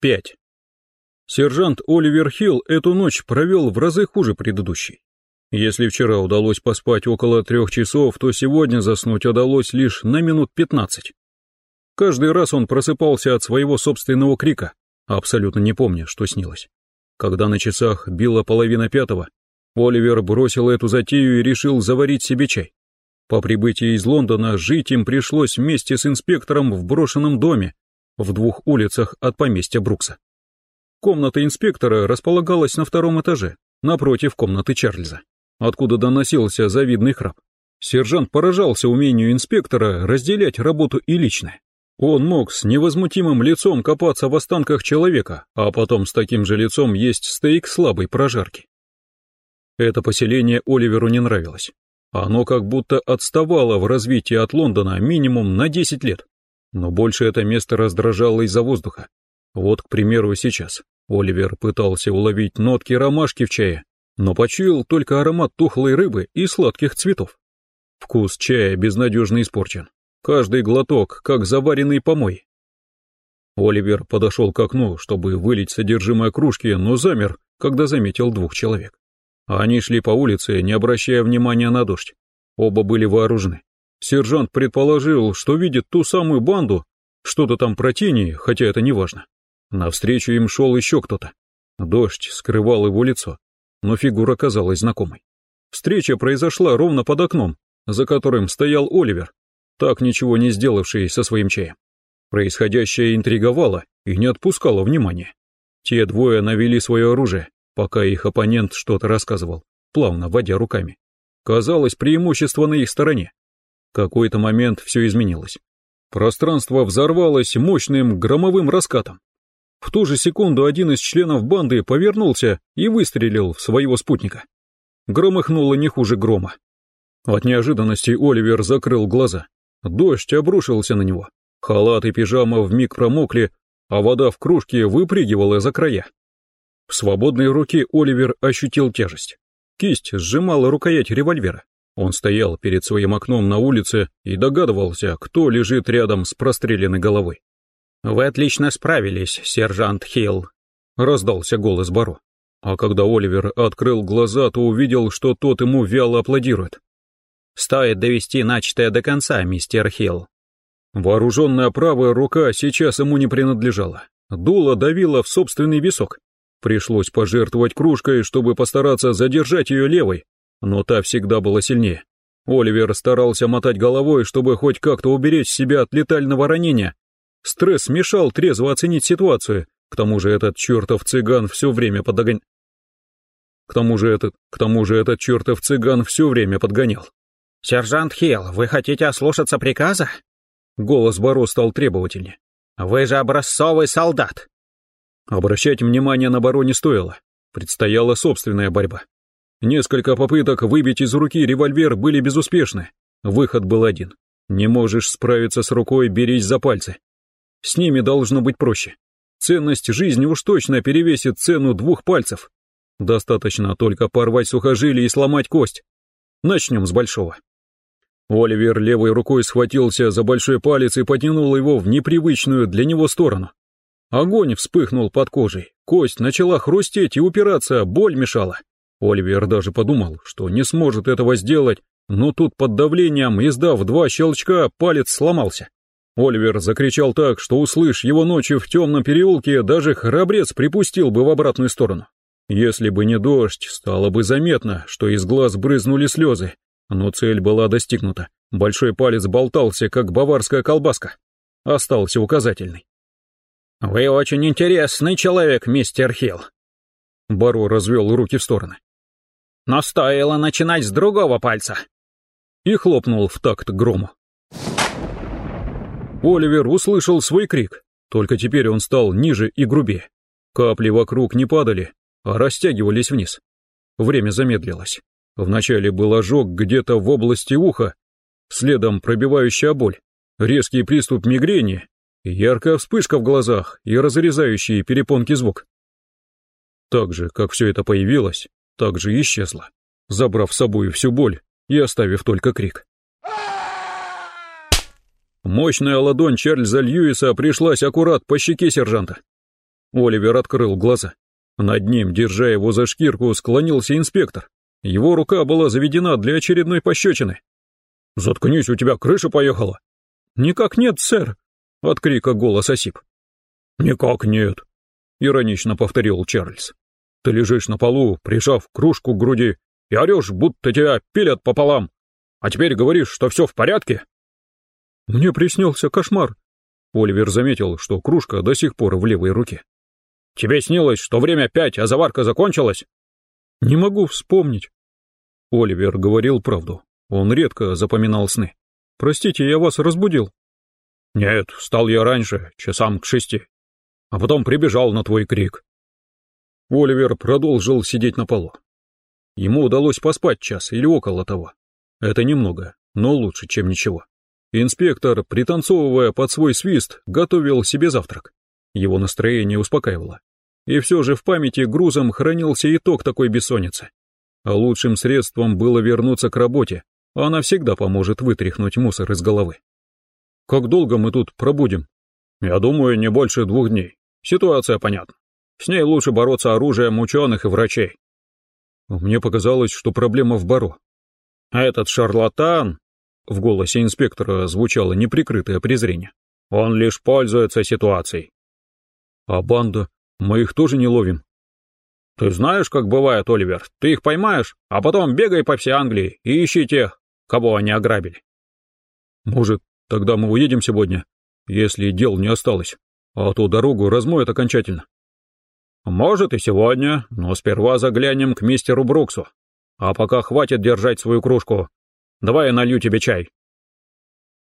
5. Сержант Оливер Хилл эту ночь провел в разы хуже предыдущей. Если вчера удалось поспать около трех часов, то сегодня заснуть удалось лишь на минут 15. Каждый раз он просыпался от своего собственного крика, абсолютно не помня, что снилось. Когда на часах била половина пятого, Оливер бросил эту затею и решил заварить себе чай. По прибытии из Лондона жить им пришлось вместе с инспектором в брошенном доме в двух улицах от поместья Брукса. Комната инспектора располагалась на втором этаже, напротив комнаты Чарльза, откуда доносился завидный храп. Сержант поражался умению инспектора разделять работу и личное. Он мог с невозмутимым лицом копаться в останках человека, а потом с таким же лицом есть стейк слабой прожарки. Это поселение Оливеру не нравилось. Оно как будто отставало в развитии от Лондона минимум на 10 лет. Но больше это место раздражало из-за воздуха. Вот, к примеру, сейчас. Оливер пытался уловить нотки ромашки в чае, но почуял только аромат тухлой рыбы и сладких цветов. Вкус чая безнадежно испорчен. Каждый глоток, как заваренный помой. Оливер подошел к окну, чтобы вылить содержимое кружки, но замер, когда заметил двух человек. Они шли по улице, не обращая внимания на дождь. Оба были вооружены. Сержант предположил, что видит ту самую банду, что-то там про тени, хотя это не важно. Навстречу им шел еще кто-то. Дождь скрывал его лицо, но фигура казалась знакомой. Встреча произошла ровно под окном, за которым стоял Оливер, так ничего не сделавший со своим чаем. Происходящее интриговало и не отпускало внимания. Те двое навели свое оружие, пока их оппонент что-то рассказывал, плавно водя руками. Казалось, преимущество на их стороне. Какой-то момент все изменилось. Пространство взорвалось мощным громовым раскатом. В ту же секунду один из членов банды повернулся и выстрелил в своего спутника. Громыхнуло не хуже грома. От неожиданности Оливер закрыл глаза. Дождь обрушился на него. Халат и пижама вмиг промокли, а вода в кружке выпрыгивала за края. В свободной руке Оливер ощутил тяжесть. Кисть сжимала рукоять револьвера. Он стоял перед своим окном на улице и догадывался, кто лежит рядом с простреленной головой. «Вы отлично справились, сержант Хилл», — раздался голос Баро. А когда Оливер открыл глаза, то увидел, что тот ему вяло аплодирует. «Стоит довести начатое до конца, мистер Хилл». Вооруженная правая рука сейчас ему не принадлежала. Дуло давило в собственный висок. Пришлось пожертвовать кружкой, чтобы постараться задержать ее левой, но та всегда была сильнее. Оливер старался мотать головой, чтобы хоть как-то уберечь себя от летального ранения. Стресс мешал трезво оценить ситуацию, к тому же этот чертов цыган все время подогон... К тому же этот... К тому же этот чертов цыган все время подгонял. «Сержант Хилл, вы хотите ослушаться приказа?» Голос Боро стал требовательнее. «Вы же образцовый солдат!» Обращать внимание на Баро не стоило. Предстояла собственная борьба. Несколько попыток выбить из руки револьвер были безуспешны. Выход был один. Не можешь справиться с рукой, берись за пальцы. С ними должно быть проще. Ценность жизни уж точно перевесит цену двух пальцев. Достаточно только порвать сухожилие и сломать кость. Начнем с большого. Оливер левой рукой схватился за большой палец и потянул его в непривычную для него сторону. Огонь вспыхнул под кожей, кость начала хрустеть и упираться, боль мешала. Оливер даже подумал, что не сможет этого сделать, но тут под давлением, издав два щелчка, палец сломался. Оливер закричал так, что, услышь его ночью в темном переулке, даже храбрец припустил бы в обратную сторону. Если бы не дождь, стало бы заметно, что из глаз брызнули слезы, но цель была достигнута. Большой палец болтался, как баварская колбаска. Остался указательный. «Вы очень интересный человек, мистер Хилл». Баро развел руки в стороны. «Но стоило начинать с другого пальца». И хлопнул в такт грому. Оливер услышал свой крик, только теперь он стал ниже и грубее. Капли вокруг не падали, а растягивались вниз. Время замедлилось. Вначале был ожог где-то в области уха, следом пробивающая боль, резкий приступ мигрени Яркая вспышка в глазах и разрезающий перепонки звук. Так же, как все это появилось, так же исчезло, забрав с собой всю боль и оставив только крик. Мощная ладонь Чарльза Льюиса пришлась аккурат по щеке сержанта. Оливер открыл глаза. Над ним, держа его за шкирку, склонился инспектор. Его рука была заведена для очередной пощечины. «Заткнись, у тебя крыша поехала!» «Никак нет, сэр!» — от крика голос осип. «Никак нет!» — иронично повторил Чарльз. «Ты лежишь на полу, прижав кружку к груди, и орешь, будто тебя пилят пополам. А теперь говоришь, что все в порядке?» «Мне приснился кошмар». Оливер заметил, что кружка до сих пор в левой руке. «Тебе снилось, что время пять, а заварка закончилась?» «Не могу вспомнить». Оливер говорил правду. Он редко запоминал сны. «Простите, я вас разбудил». «Нет, встал я раньше, часам к шести. А потом прибежал на твой крик». Оливер продолжил сидеть на полу. Ему удалось поспать час или около того. Это немного, но лучше, чем ничего. Инспектор, пританцовывая под свой свист, готовил себе завтрак. Его настроение успокаивало. И все же в памяти грузом хранился итог такой бессонницы. А лучшим средством было вернуться к работе, она всегда поможет вытряхнуть мусор из головы. Как долго мы тут пробудем? Я думаю, не больше двух дней. Ситуация понятна. С ней лучше бороться оружием ученых и врачей. Мне показалось, что проблема в Баро. А этот шарлатан... В голосе инспектора звучало неприкрытое презрение. Он лишь пользуется ситуацией. А банда? Мы их тоже не ловим. Ты знаешь, как бывает, Оливер? Ты их поймаешь, а потом бегай по всей Англии и ищи тех, кого они ограбили. Может, тогда мы уедем сегодня, если дел не осталось, а то дорогу размоет окончательно. Может и сегодня, но сперва заглянем к мистеру Бруксу. А пока хватит держать свою кружку. Давай я налью тебе чай.